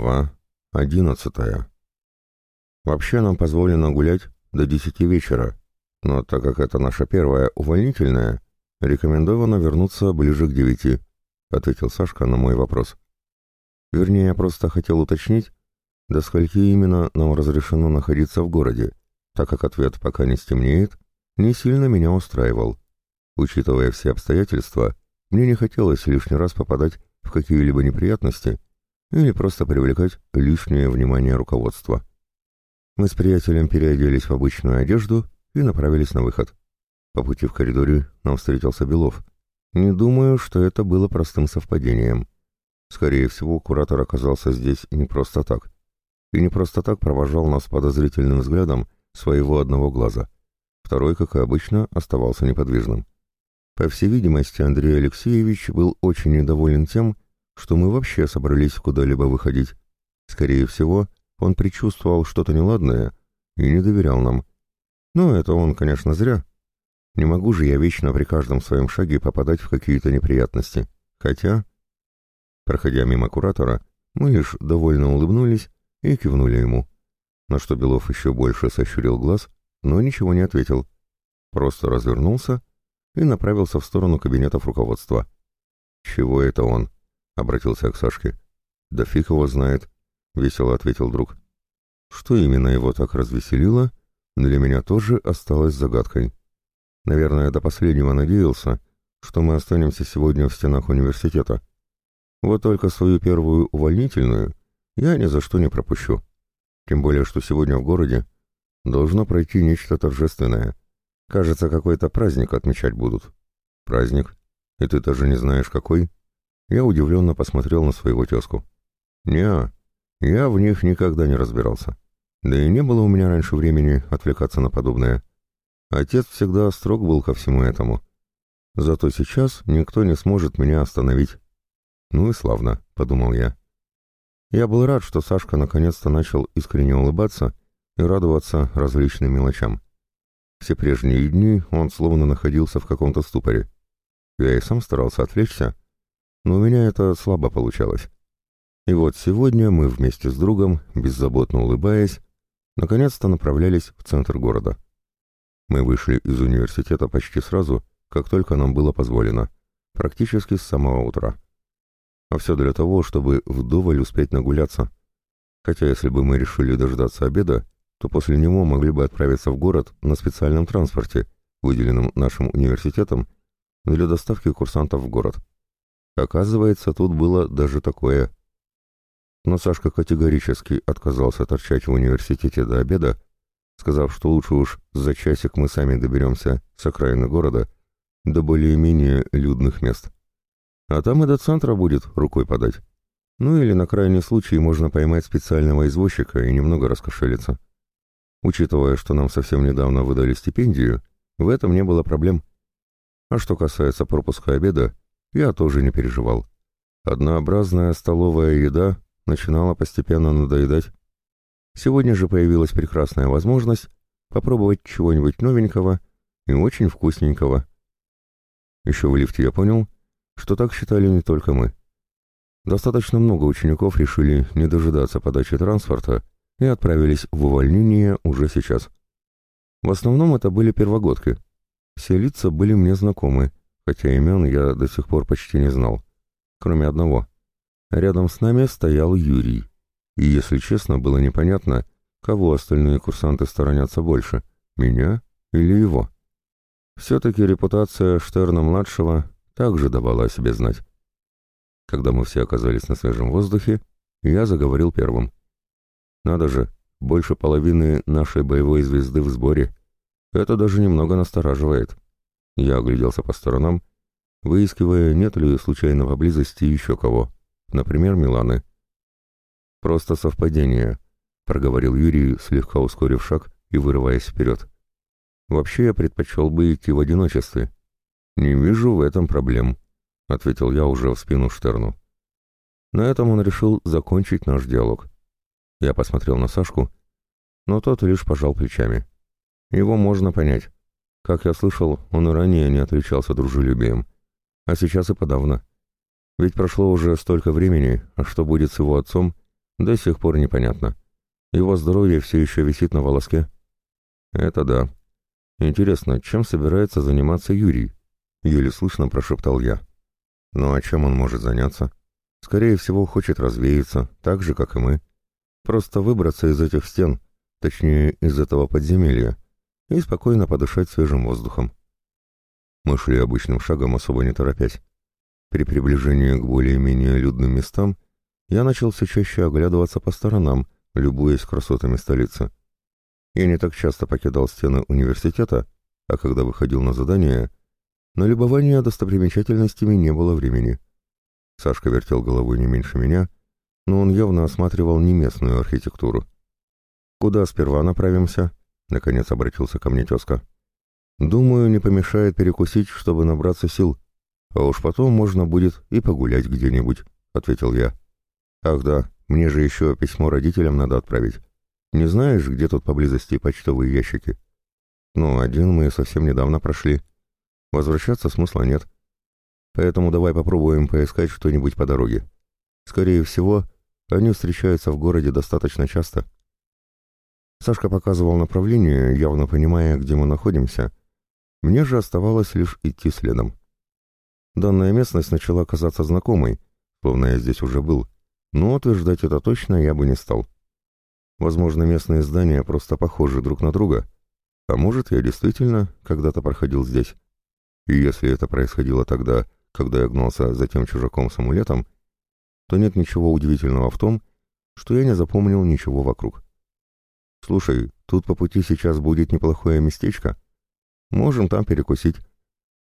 Глава 11. Вообще нам позволено гулять до 10 вечера, но так как это наша первая увольнительная, рекомендовано вернуться ближе к девяти. ответил Сашка на мой вопрос. Вернее, я просто хотел уточнить, до скольки именно нам разрешено находиться в городе, так как ответ пока не стемнеет, не сильно меня устраивал. Учитывая все обстоятельства, мне не хотелось лишний раз попадать в какие-либо неприятности, или просто привлекать лишнее внимание руководства. Мы с приятелем переоделись в обычную одежду и направились на выход. По пути в коридоре нам встретился Белов. Не думаю, что это было простым совпадением. Скорее всего, куратор оказался здесь не просто так. И не просто так провожал нас подозрительным взглядом своего одного глаза. Второй, как и обычно, оставался неподвижным. По всей видимости, Андрей Алексеевич был очень недоволен тем, что мы вообще собрались куда-либо выходить. Скорее всего, он предчувствовал что-то неладное и не доверял нам. Но это он, конечно, зря. Не могу же я вечно при каждом своем шаге попадать в какие-то неприятности. Хотя... Проходя мимо куратора, мы лишь довольно улыбнулись и кивнули ему. На что Белов еще больше сощурил глаз, но ничего не ответил. Просто развернулся и направился в сторону кабинетов руководства. Чего это он? — обратился к Сашке. «Да фиг его знает», — весело ответил друг. Что именно его так развеселило, для меня тоже осталось загадкой. Наверное, до последнего надеялся, что мы останемся сегодня в стенах университета. Вот только свою первую увольнительную я ни за что не пропущу. Тем более, что сегодня в городе должно пройти нечто торжественное. Кажется, какой-то праздник отмечать будут. Праздник? И ты даже не знаешь, какой? Я удивленно посмотрел на своего тезку. «Не, я в них никогда не разбирался. Да и не было у меня раньше времени отвлекаться на подобное. Отец всегда строг был ко всему этому. Зато сейчас никто не сможет меня остановить». «Ну и славно», — подумал я. Я был рад, что Сашка наконец-то начал искренне улыбаться и радоваться различным мелочам. Все прежние дни он словно находился в каком-то ступоре. Я и сам старался отвлечься, но у меня это слабо получалось. И вот сегодня мы вместе с другом, беззаботно улыбаясь, наконец-то направлялись в центр города. Мы вышли из университета почти сразу, как только нам было позволено, практически с самого утра. А все для того, чтобы вдоволь успеть нагуляться. Хотя если бы мы решили дождаться обеда, то после него могли бы отправиться в город на специальном транспорте, выделенном нашим университетом, для доставки курсантов в город. Оказывается, тут было даже такое. Но Сашка категорически отказался торчать в университете до обеда, сказав, что лучше уж за часик мы сами доберемся с окраины города до более-менее людных мест. А там и до центра будет рукой подать. Ну или на крайний случай можно поймать специального извозчика и немного раскошелиться. Учитывая, что нам совсем недавно выдали стипендию, в этом не было проблем. А что касается пропуска обеда, я тоже не переживал. Однообразная столовая еда начинала постепенно надоедать. Сегодня же появилась прекрасная возможность попробовать чего-нибудь новенького и очень вкусненького. Еще в лифте я понял, что так считали не только мы. Достаточно много учеников решили не дожидаться подачи транспорта и отправились в увольнение уже сейчас. В основном это были первогодки. Все лица были мне знакомы — хотя имен я до сих пор почти не знал, кроме одного. Рядом с нами стоял Юрий, и, если честно, было непонятно, кого остальные курсанты сторонятся больше, меня или его. Все-таки репутация Штерна-младшего также давала о себе знать. Когда мы все оказались на свежем воздухе, я заговорил первым. «Надо же, больше половины нашей боевой звезды в сборе. Это даже немного настораживает». Я огляделся по сторонам, выискивая, нет ли случайно поблизости еще кого, например, Миланы. «Просто совпадение», — проговорил Юрий, слегка ускорив шаг и вырываясь вперед. «Вообще я предпочел бы идти в одиночестве». «Не вижу в этом проблем», — ответил я уже в спину Штерну. На этом он решил закончить наш диалог. Я посмотрел на Сашку, но тот лишь пожал плечами. Его можно понять. Как я слышал, он и ранее не отличался дружелюбием. А сейчас и подавно. Ведь прошло уже столько времени, а что будет с его отцом, до сих пор непонятно. Его здоровье все еще висит на волоске. Это да. Интересно, чем собирается заниматься Юрий? Еле слышно прошептал я. Ну а чем он может заняться? Скорее всего, хочет развеяться, так же, как и мы. Просто выбраться из этих стен, точнее, из этого подземелья и спокойно подышать свежим воздухом. Мы шли обычным шагом, особо не торопясь. При приближении к более-менее людным местам я начал все чаще оглядываться по сторонам, любуясь красотами столицы. Я не так часто покидал стены университета, а когда выходил на задание, на любование достопримечательностями не было времени. Сашка вертел головой не меньше меня, но он явно осматривал не местную архитектуру. «Куда сперва направимся?» Наконец обратился ко мне тезка. «Думаю, не помешает перекусить, чтобы набраться сил. А уж потом можно будет и погулять где-нибудь», — ответил я. «Ах да, мне же еще письмо родителям надо отправить. Не знаешь, где тут поблизости почтовые ящики?» «Ну, один мы совсем недавно прошли. Возвращаться смысла нет. Поэтому давай попробуем поискать что-нибудь по дороге. Скорее всего, они встречаются в городе достаточно часто». Сашка показывал направление, явно понимая, где мы находимся. Мне же оставалось лишь идти следом. Данная местность начала казаться знакомой, словно я здесь уже был, но утверждать это точно я бы не стал. Возможно, местные здания просто похожи друг на друга, а может, я действительно когда-то проходил здесь. И если это происходило тогда, когда я гнался за тем чужаком с амулетом, то нет ничего удивительного в том, что я не запомнил ничего вокруг. Слушай, тут по пути сейчас будет неплохое местечко. Можем там перекусить.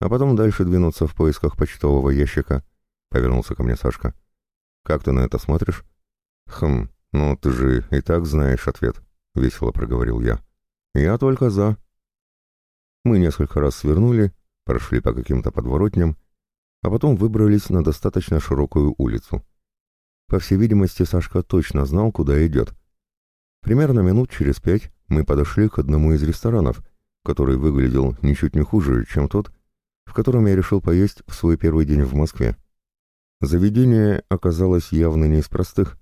А потом дальше двинуться в поисках почтового ящика. Повернулся ко мне Сашка. Как ты на это смотришь? Хм, ну ты же и так знаешь ответ. Весело проговорил я. Я только за. Мы несколько раз свернули, прошли по каким-то подворотням, а потом выбрались на достаточно широкую улицу. По всей видимости, Сашка точно знал, куда идет — Примерно минут через пять мы подошли к одному из ресторанов, который выглядел ничуть не хуже, чем тот, в котором я решил поесть в свой первый день в Москве. Заведение оказалось явно не из простых.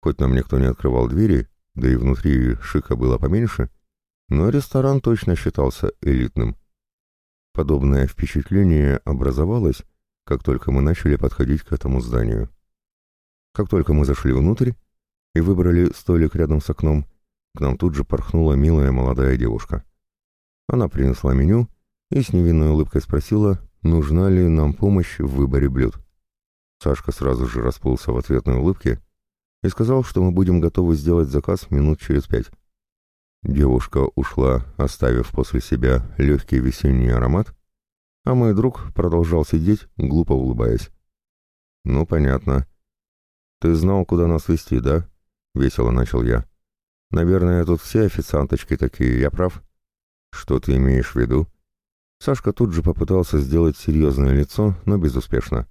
Хоть нам никто не открывал двери, да и внутри шика было поменьше, но ресторан точно считался элитным. Подобное впечатление образовалось, как только мы начали подходить к этому зданию. Как только мы зашли внутрь, и выбрали столик рядом с окном. К нам тут же порхнула милая молодая девушка. Она принесла меню и с невинной улыбкой спросила, нужна ли нам помощь в выборе блюд. Сашка сразу же расплылся в ответной улыбке и сказал, что мы будем готовы сделать заказ минут через пять. Девушка ушла, оставив после себя легкий весенний аромат, а мой друг продолжал сидеть, глупо улыбаясь. «Ну, понятно. Ты знал, куда нас вести, да?» — весело начал я. «Наверное, тут все официанточки такие, я прав?» «Что ты имеешь в виду?» Сашка тут же попытался сделать серьезное лицо, но безуспешно.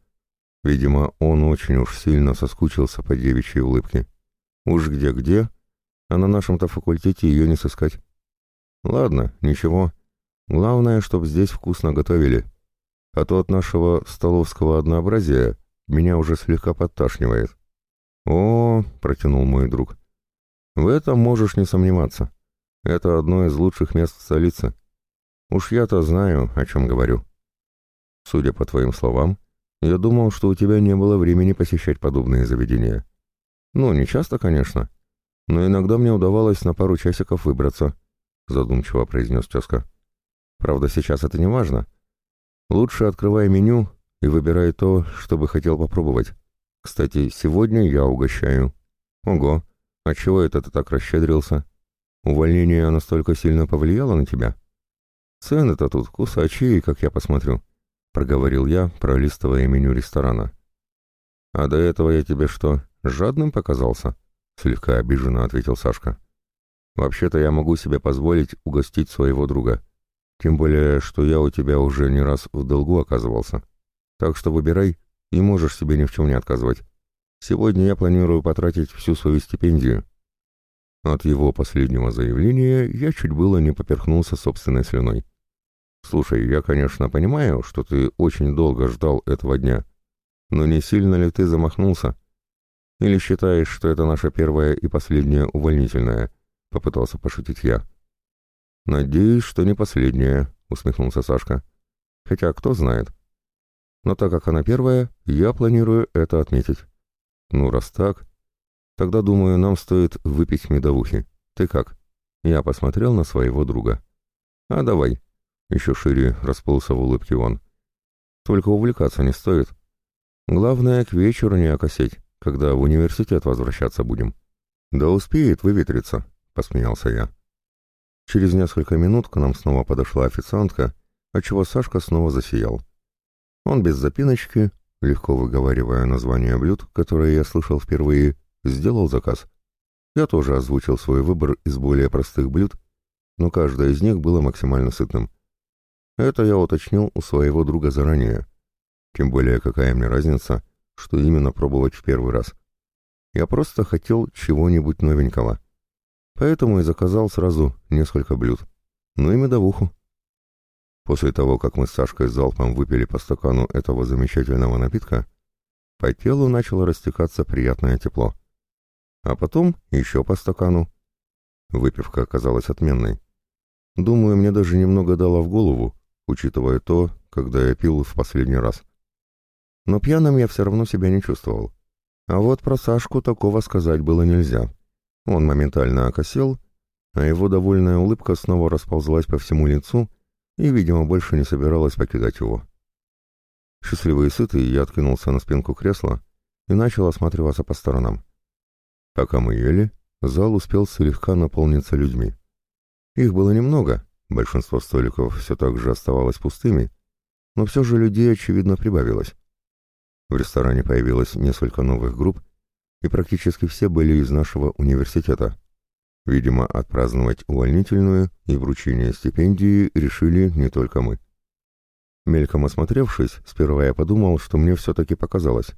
Видимо, он очень уж сильно соскучился по девичьей улыбке. Уж где-где, а на нашем-то факультете ее не сыскать. Ладно, ничего. Главное, чтоб здесь вкусно готовили. А то от нашего столовского однообразия меня уже слегка подташнивает. «О», — протянул мой друг, — «в этом можешь не сомневаться. Это одно из лучших мест столицы. Уж я-то знаю, о чем говорю». «Судя по твоим словам, я думал, что у тебя не было времени посещать подобные заведения. Ну, не часто, конечно, но иногда мне удавалось на пару часиков выбраться», — задумчиво произнес тезка. «Правда, сейчас это не важно. Лучше открывай меню и выбирай то, что бы хотел попробовать». Кстати, сегодня я угощаю. Ого, а чего это ты так расщедрился? Увольнение настолько сильно повлияло на тебя? Цены-то тут кусачие, как я посмотрю, — проговорил я, пролистывая меню ресторана. А до этого я тебе что, жадным показался? Слегка обиженно ответил Сашка. Вообще-то я могу себе позволить угостить своего друга. Тем более, что я у тебя уже не раз в долгу оказывался. Так что выбирай, и можешь себе ни в чем не отказывать. Сегодня я планирую потратить всю свою стипендию». От его последнего заявления я чуть было не поперхнулся собственной слюной. «Слушай, я, конечно, понимаю, что ты очень долго ждал этого дня, но не сильно ли ты замахнулся? Или считаешь, что это наша первая и последняя увольнительная?» — попытался пошутить я. «Надеюсь, что не последняя», — усмехнулся Сашка. «Хотя кто знает» но так как она первая, я планирую это отметить. Ну, раз так, тогда, думаю, нам стоит выпить медовухи. Ты как? Я посмотрел на своего друга. А давай. Еще шире расплылся в улыбке он. Только увлекаться не стоит. Главное, к вечеру не окосеть, когда в университет возвращаться будем. Да успеет выветриться, посмеялся я. Через несколько минут к нам снова подошла официантка, отчего Сашка снова засиял. Он без запиночки, легко выговаривая название блюд, которые я слышал впервые, сделал заказ. Я тоже озвучил свой выбор из более простых блюд, но каждое из них было максимально сытным. Это я уточнил у своего друга заранее. Тем более, какая мне разница, что именно пробовать в первый раз. Я просто хотел чего-нибудь новенького. Поэтому и заказал сразу несколько блюд. Ну и медовуху. После того, как мы с Сашкой залпом выпили по стакану этого замечательного напитка, по телу начало растекаться приятное тепло. А потом еще по стакану. Выпивка оказалась отменной. Думаю, мне даже немного дала в голову, учитывая то, когда я пил в последний раз. Но пьяным я все равно себя не чувствовал. А вот про Сашку такого сказать было нельзя. Он моментально окосел, а его довольная улыбка снова расползлась по всему лицу — и, видимо, больше не собиралась покидать его. Счастливый и сытый, я откинулся на спинку кресла и начал осматриваться по сторонам. Пока мы ели, зал успел слегка наполниться людьми. Их было немного, большинство столиков все так же оставалось пустыми, но все же людей, очевидно, прибавилось. В ресторане появилось несколько новых групп, и практически все были из нашего университета. Видимо, отпраздновать увольнительную и вручение стипендии решили не только мы. Мельком осмотревшись, сперва я подумал, что мне все-таки показалось,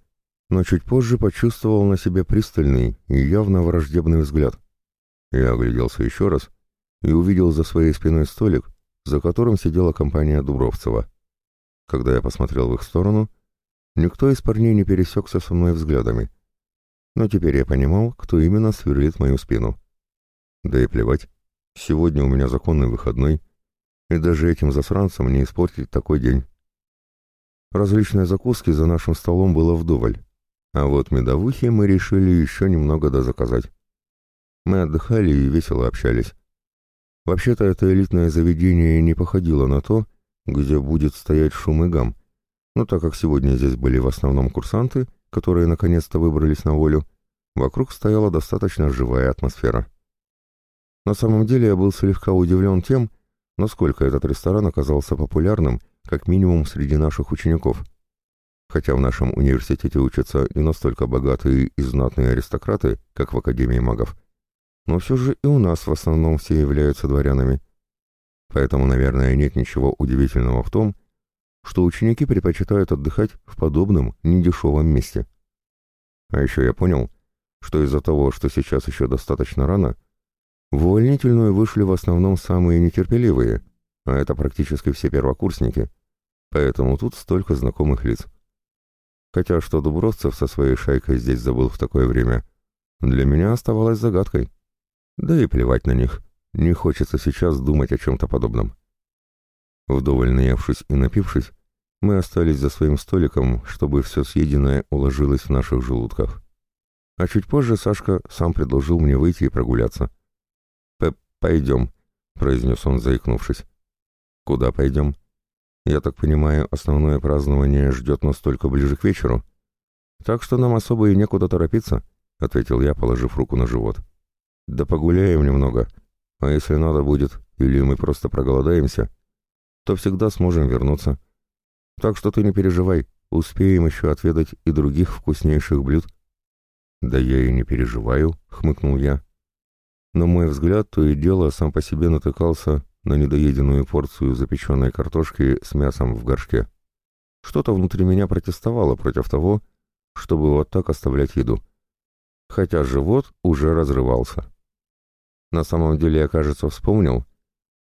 но чуть позже почувствовал на себе пристальный и явно враждебный взгляд. Я огляделся еще раз и увидел за своей спиной столик, за которым сидела компания Дубровцева. Когда я посмотрел в их сторону, никто из парней не пересекся со мной взглядами. Но теперь я понимал, кто именно сверлит мою спину. Да и плевать. Сегодня у меня законный выходной, и даже этим засранцам не испортить такой день. Различные закуски за нашим столом было вдоволь, а вот медовухи мы решили еще немного дозаказать. Мы отдыхали и весело общались. Вообще-то это элитное заведение не походило на то, где будет стоять шум и гам, но так как сегодня здесь были в основном курсанты, которые наконец-то выбрались на волю, вокруг стояла достаточно живая атмосфера. На самом деле я был слегка удивлен тем, насколько этот ресторан оказался популярным, как минимум среди наших учеников. Хотя в нашем университете учатся не настолько богатые и знатные аристократы, как в Академии магов, но все же и у нас в основном все являются дворянами. Поэтому, наверное, нет ничего удивительного в том, что ученики предпочитают отдыхать в подобном недешевом месте. А еще я понял, что из-за того, что сейчас еще достаточно рано – в Увольнительную вышли в основном самые нетерпеливые, а это практически все первокурсники, поэтому тут столько знакомых лиц. Хотя что Дубровцев со своей шайкой здесь забыл в такое время, для меня оставалось загадкой. Да и плевать на них, не хочется сейчас думать о чем-то подобном. Вдоволь наевшись и напившись, мы остались за своим столиком, чтобы все съеденное уложилось в наших желудках. А чуть позже Сашка сам предложил мне выйти и прогуляться — «Пойдем», — произнес он, заикнувшись. «Куда пойдем?» «Я так понимаю, основное празднование ждет нас только ближе к вечеру. Так что нам особо и некуда торопиться», — ответил я, положив руку на живот. «Да погуляем немного. А если надо будет, или мы просто проголодаемся, то всегда сможем вернуться. Так что ты не переживай, успеем еще отведать и других вкуснейших блюд». «Да я и не переживаю», — хмыкнул я но мой взгляд то и дело сам по себе натыкался на недоеденную порцию запеченной картошки с мясом в горшке. Что-то внутри меня протестовало против того, чтобы вот так оставлять еду. Хотя живот уже разрывался. На самом деле я, кажется, вспомнил,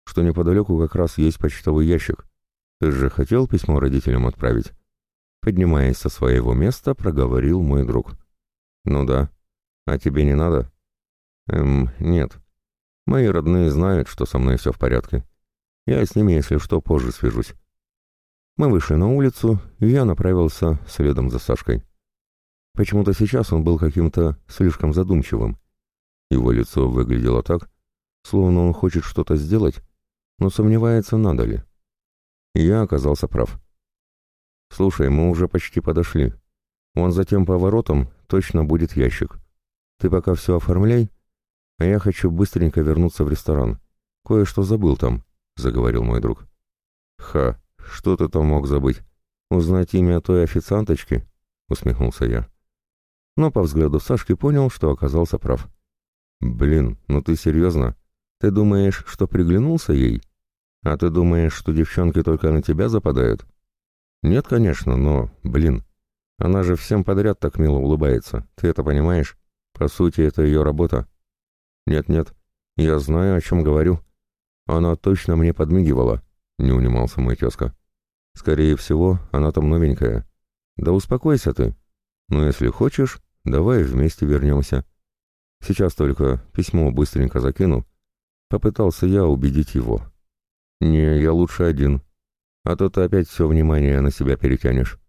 что неподалеку как раз есть почтовый ящик. Ты же хотел письмо родителям отправить? Поднимаясь со своего места, проговорил мой друг. «Ну да. А тебе не надо?» Эм, нет. Мои родные знают, что со мной все в порядке. Я с ними, если что, позже свяжусь. Мы вышли на улицу, и я направился следом за Сашкой. Почему-то сейчас он был каким-то слишком задумчивым. Его лицо выглядело так, словно он хочет что-то сделать, но сомневается, надо ли. Я оказался прав. «Слушай, мы уже почти подошли. Вон за тем поворотом точно будет ящик. Ты пока все оформляй, «А я хочу быстренько вернуться в ресторан. Кое-что забыл там», — заговорил мой друг. «Ха, что ты там мог забыть? Узнать имя той официанточки?» — усмехнулся я. Но по взгляду Сашки понял, что оказался прав. «Блин, ну ты серьезно? Ты думаешь, что приглянулся ей? А ты думаешь, что девчонки только на тебя западают?» «Нет, конечно, но, блин, она же всем подряд так мило улыбается, ты это понимаешь? По сути, это ее работа. «Нет-нет, я знаю, о чем говорю. Она точно мне подмигивала», — не унимался мой тезка. «Скорее всего, она там новенькая. Да успокойся ты. Но если хочешь, давай вместе вернемся. Сейчас только письмо быстренько закину». Попытался я убедить его. «Не, я лучше один. А то ты опять все внимание на себя перетянешь.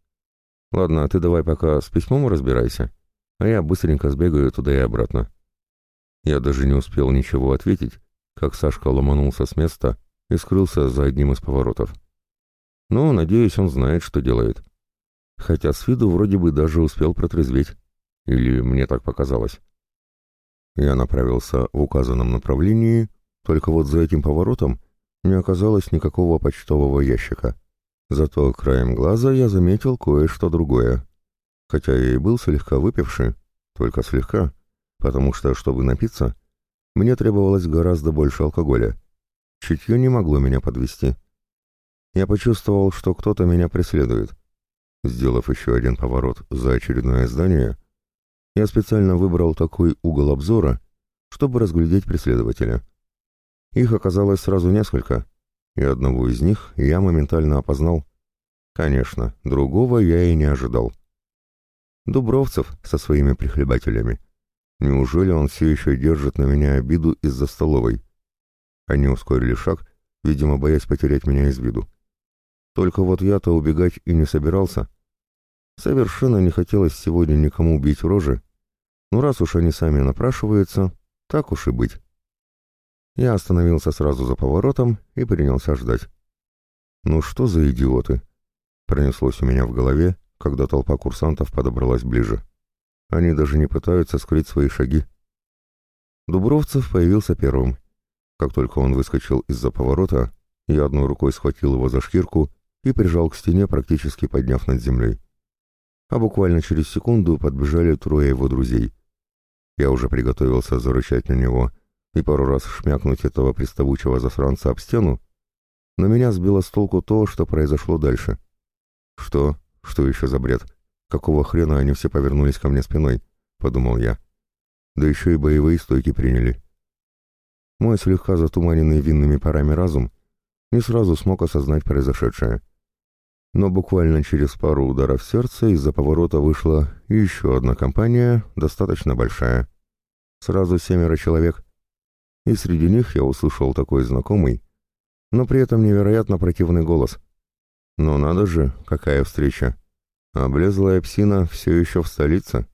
Ладно, ты давай пока с письмом разбирайся, а я быстренько сбегаю туда и обратно». Я даже не успел ничего ответить, как Сашка ломанулся с места и скрылся за одним из поворотов. Ну, надеюсь, он знает, что делает. Хотя с виду вроде бы даже успел протрезветь. Или мне так показалось. Я направился в указанном направлении, только вот за этим поворотом не оказалось никакого почтового ящика. Зато краем глаза я заметил кое-что другое. Хотя я и был слегка выпивший, только слегка, потому что, чтобы напиться, мне требовалось гораздо больше алкоголя. Чутье не могло меня подвести. Я почувствовал, что кто-то меня преследует. Сделав еще один поворот за очередное здание, я специально выбрал такой угол обзора, чтобы разглядеть преследователя. Их оказалось сразу несколько, и одного из них я моментально опознал. Конечно, другого я и не ожидал. Дубровцев со своими прихлебателями — Неужели он все еще держит на меня обиду из-за столовой? Они ускорили шаг, видимо, боясь потерять меня из виду. Только вот я-то убегать и не собирался. Совершенно не хотелось сегодня никому убить рожи. но раз уж они сами напрашиваются, так уж и быть. Я остановился сразу за поворотом и принялся ждать. «Ну что за идиоты?» Пронеслось у меня в голове, когда толпа курсантов подобралась ближе. Они даже не пытаются скрыть свои шаги. Дубровцев появился первым. Как только он выскочил из-за поворота, я одной рукой схватил его за шкирку и прижал к стене, практически подняв над землей. А буквально через секунду подбежали трое его друзей. Я уже приготовился зарычать на него и пару раз шмякнуть этого приставучего засранца об стену, но меня сбило с толку то, что произошло дальше. Что? Что еще за бред? Какого хрена они все повернулись ко мне спиной, подумал я. Да еще и боевые стойки приняли. Мой слегка затуманенный винными парами разум не сразу смог осознать произошедшее. Но буквально через пару ударов сердца из-за поворота вышла еще одна компания, достаточно большая. Сразу семеро человек. И среди них я услышал такой знакомый, но при этом невероятно противный голос. Но надо же, какая встреча! А облезлая псина все еще в столице?